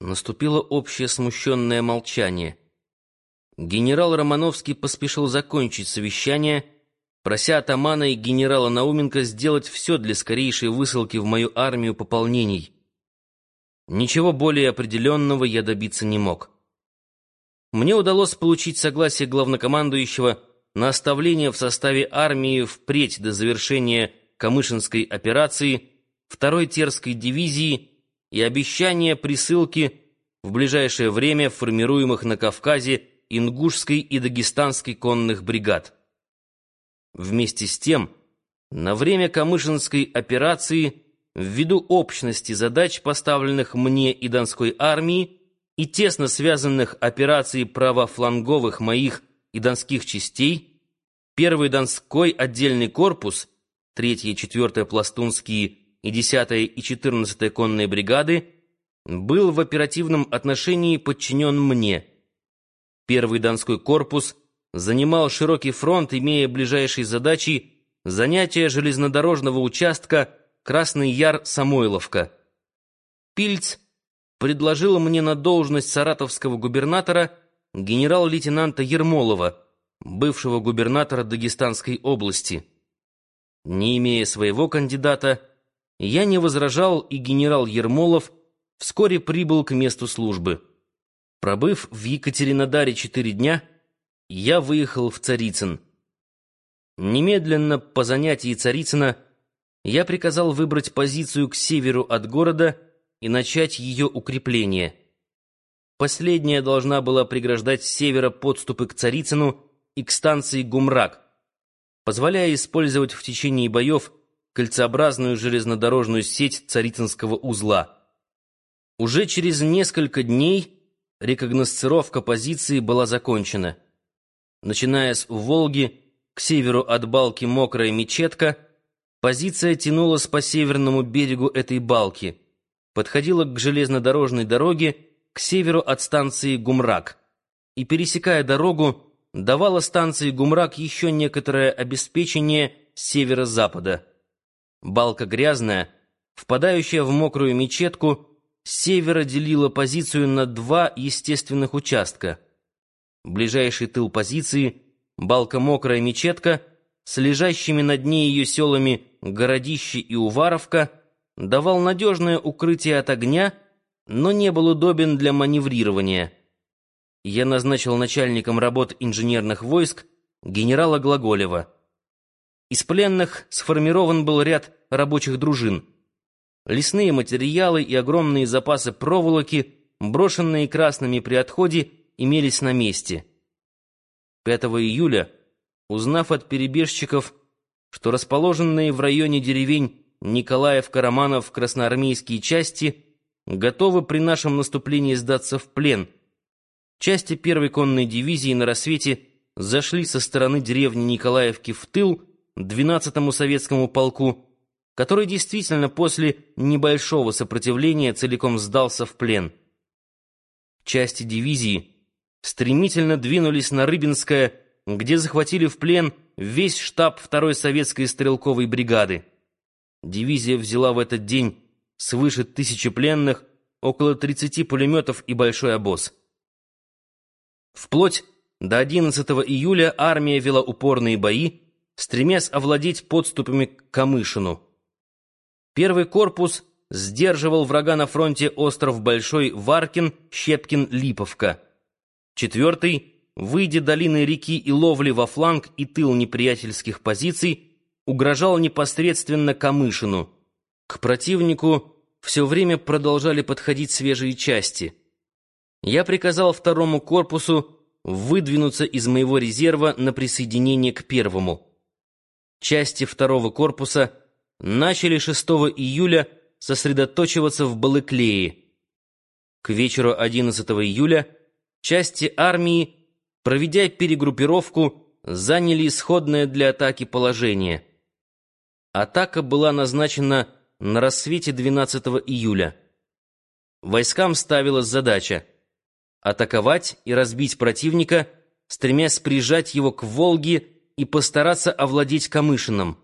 Наступило общее смущенное молчание. Генерал Романовский поспешил закончить совещание, прося атамана и генерала Науменко сделать все для скорейшей высылки в мою армию пополнений. Ничего более определенного я добиться не мог. Мне удалось получить согласие главнокомандующего на оставление в составе армии впредь до завершения Камышинской операции второй Терской дивизии и обещание присылки в ближайшее время формируемых на Кавказе ингушской и дагестанской конных бригад. Вместе с тем, на время Камышинской операции, ввиду общности задач, поставленных мне и Донской армии, и тесно связанных операций правофланговых моих и донских частей, первый Донской отдельный корпус, 3 и 4 пластунские и 10 и 14 конные бригады был в оперативном отношении подчинен мне. Первый Донской корпус занимал широкий фронт, имея ближайшей задачей занятие железнодорожного участка Красный Яр-Самойловка. Пильц предложил мне на должность саратовского губернатора генерал-лейтенанта Ермолова, бывшего губернатора Дагестанской области. Не имея своего кандидата, я не возражал, и генерал Ермолов вскоре прибыл к месту службы. Пробыв в Екатеринодаре четыре дня, я выехал в Царицын. Немедленно по занятии Царицына я приказал выбрать позицию к северу от города и начать ее укрепление. Последняя должна была преграждать с севера подступы к Царицыну и к станции Гумрак, позволяя использовать в течение боев кольцеобразную железнодорожную сеть Царицынского узла. Уже через несколько дней рекогносцировка позиции была закончена. Начиная с Волги, к северу от балки Мокрая Мечетка, позиция тянулась по северному берегу этой балки, подходила к железнодорожной дороге к северу от станции Гумрак и, пересекая дорогу, давала станции Гумрак еще некоторое обеспечение с северо-запада. Балка грязная, впадающая в мокрую мечетку, с севера делила позицию на два естественных участка. Ближайший тыл позиции, балка мокрая мечетка, с лежащими над ней ее селами Городище и Уваровка, давал надежное укрытие от огня, но не был удобен для маневрирования. Я назначил начальником работ инженерных войск генерала Глаголева. Из пленных сформирован был ряд рабочих дружин. Лесные материалы и огромные запасы проволоки, брошенные красными при отходе, имелись на месте. 5 июля, узнав от перебежчиков, что расположенные в районе деревень Николаев-Караманов красноармейские части готовы при нашем наступлении сдаться в плен, части первой конной дивизии на рассвете зашли со стороны деревни Николаевки в тыл 12-му советскому полку, который действительно после небольшого сопротивления целиком сдался в плен. Части дивизии стремительно двинулись на Рыбинское, где захватили в плен весь штаб второй советской стрелковой бригады. Дивизия взяла в этот день свыше тысячи пленных, около 30 пулеметов и большой обоз. Вплоть до 11 июля армия вела упорные бои, стремясь овладеть подступами к Камышину. Первый корпус сдерживал врага на фронте остров Большой Варкин, Щепкин, Липовка. Четвертый, выйдя долины реки и ловли во фланг и тыл неприятельских позиций, угрожал непосредственно Камышину. К противнику все время продолжали подходить свежие части. Я приказал второму корпусу выдвинуться из моего резерва на присоединение к первому части второго корпуса начали 6 июля сосредоточиваться в Балыклее. К вечеру 11 июля части армии, проведя перегруппировку, заняли исходное для атаки положение. Атака была назначена на рассвете 12 июля. Войскам ставилась задача атаковать и разбить противника, стремясь прижать его к Волге и постараться овладеть Камышином.